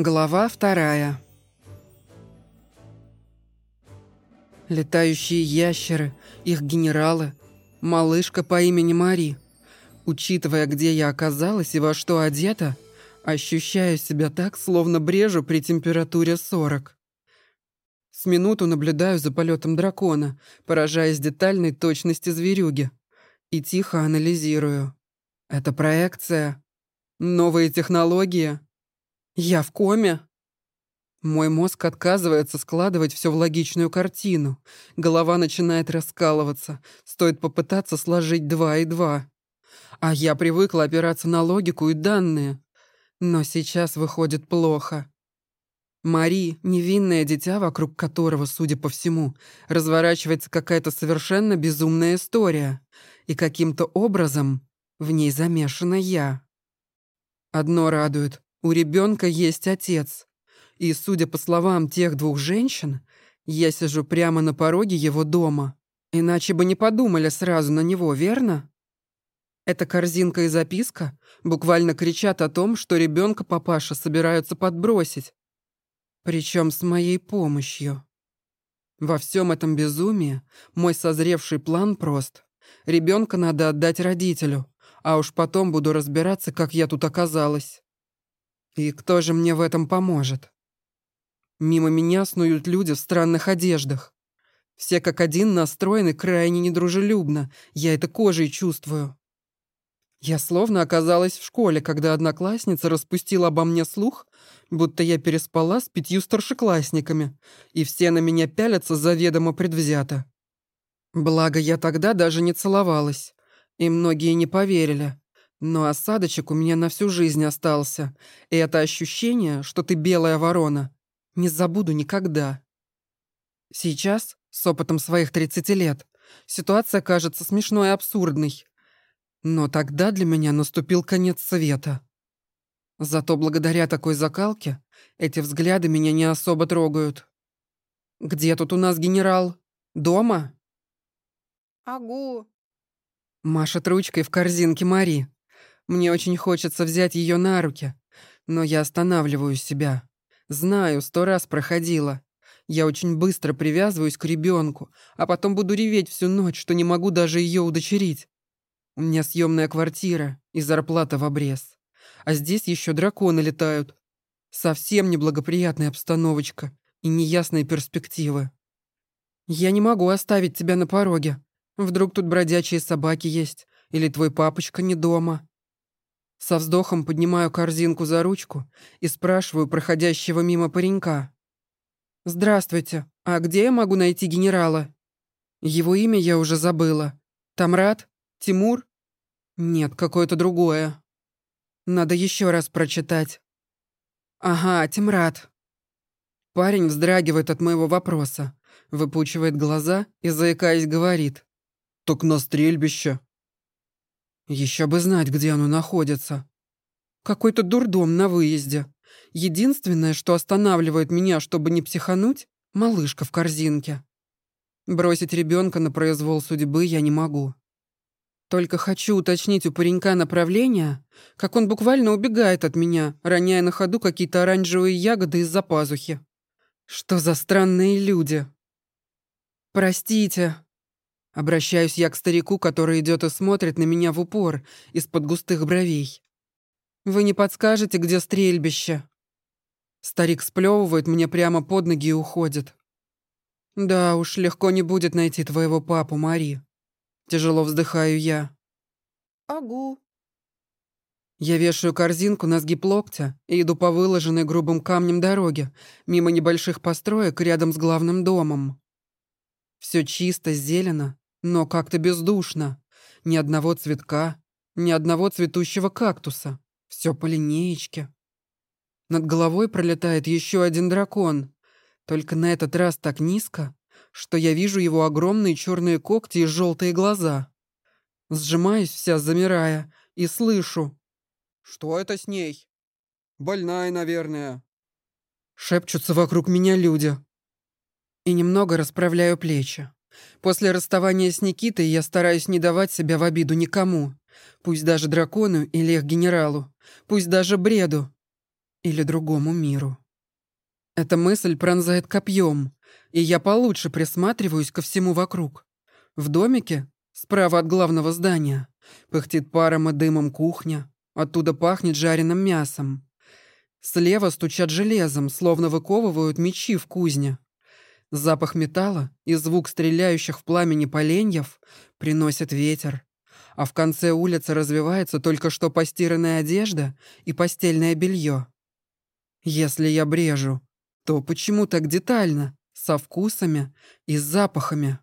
Глава вторая. Летающие ящеры, их генералы, малышка по имени Мари. Учитывая, где я оказалась и во что одета, ощущаю себя так, словно брежу при температуре 40. С минуту наблюдаю за полетом дракона, поражаясь детальной точности зверюги, и тихо анализирую. Это проекция? Новые технологии? Я в коме? Мой мозг отказывается складывать все в логичную картину. Голова начинает раскалываться. Стоит попытаться сложить два и два. А я привыкла опираться на логику и данные. Но сейчас выходит плохо. Мари — невинное дитя, вокруг которого, судя по всему, разворачивается какая-то совершенно безумная история. И каким-то образом в ней замешана я. Одно радует. У ребенка есть отец. И, судя по словам тех двух женщин, я сижу прямо на пороге его дома. Иначе бы не подумали сразу на него, верно? Эта корзинка и записка буквально кричат о том, что ребенка папаша собираются подбросить. Причем с моей помощью. Во всем этом безумии мой созревший план прост. Ребенка надо отдать родителю, а уж потом буду разбираться, как я тут оказалась. И кто же мне в этом поможет? Мимо меня снуют люди в странных одеждах. Все как один настроены крайне недружелюбно, я это кожей чувствую. Я словно оказалась в школе, когда одноклассница распустила обо мне слух, будто я переспала с пятью старшеклассниками, и все на меня пялятся заведомо предвзято. Благо, я тогда даже не целовалась, и многие не поверили. Но осадочек у меня на всю жизнь остался, и это ощущение, что ты белая ворона, не забуду никогда. Сейчас, с опытом своих 30 лет, ситуация кажется смешной и абсурдной. Но тогда для меня наступил конец света. Зато благодаря такой закалке эти взгляды меня не особо трогают. «Где тут у нас генерал? Дома?» «Агу!» Машет ручкой в корзинке Мари. Мне очень хочется взять ее на руки, но я останавливаю себя. Знаю, сто раз проходила. Я очень быстро привязываюсь к ребенку, а потом буду реветь всю ночь, что не могу даже ее удочерить. У меня съемная квартира и зарплата в обрез. А здесь еще драконы летают. Совсем неблагоприятная обстановочка и неясные перспективы. Я не могу оставить тебя на пороге. Вдруг тут бродячие собаки есть, или твой папочка не дома. Со вздохом поднимаю корзинку за ручку и спрашиваю проходящего мимо паренька. «Здравствуйте, а где я могу найти генерала?» Его имя я уже забыла. Тамрад? Тимур? Нет, какое-то другое. Надо еще раз прочитать. Ага, Тимрад. Парень вздрагивает от моего вопроса, выпучивает глаза и, заикаясь, говорит. «Так на стрельбище. Еще бы знать, где оно находится. Какой-то дурдом на выезде. Единственное, что останавливает меня, чтобы не психануть, малышка в корзинке. Бросить ребенка на произвол судьбы я не могу. Только хочу уточнить у паренька направление, как он буквально убегает от меня, роняя на ходу какие-то оранжевые ягоды из-за пазухи. Что за странные люди? Простите, Обращаюсь я к старику, который идет и смотрит на меня в упор из-под густых бровей. «Вы не подскажете, где стрельбище?» Старик сплевывает мне прямо под ноги и уходит. «Да уж, легко не будет найти твоего папу, Мари». Тяжело вздыхаю я. «Агу». Я вешаю корзинку на сгиб локтя и иду по выложенной грубым камнем дороге, мимо небольших построек рядом с главным домом. Все чисто, зелено, но как-то бездушно. Ни одного цветка, ни одного цветущего кактуса. Все по линеечке. Над головой пролетает еще один дракон. Только на этот раз так низко, что я вижу его огромные черные когти и желтые глаза. Сжимаюсь вся, замирая, и слышу. «Что это с ней? Больная, наверное». Шепчутся вокруг меня люди. И немного расправляю плечи. После расставания с Никитой я стараюсь не давать себя в обиду никому. Пусть даже дракону или их генералу. Пусть даже бреду. или другому миру. Эта мысль пронзает копьем, и я получше присматриваюсь ко всему вокруг. В домике, справа от главного здания, пыхтит паром и дымом кухня, оттуда пахнет жареным мясом. Слева стучат железом, словно выковывают мечи в кузне. Запах металла и звук стреляющих в пламени поленьев приносят ветер. А в конце улицы развивается только что постиранная одежда и постельное белье. Если я брежу, то почему так детально, со вкусами и запахами?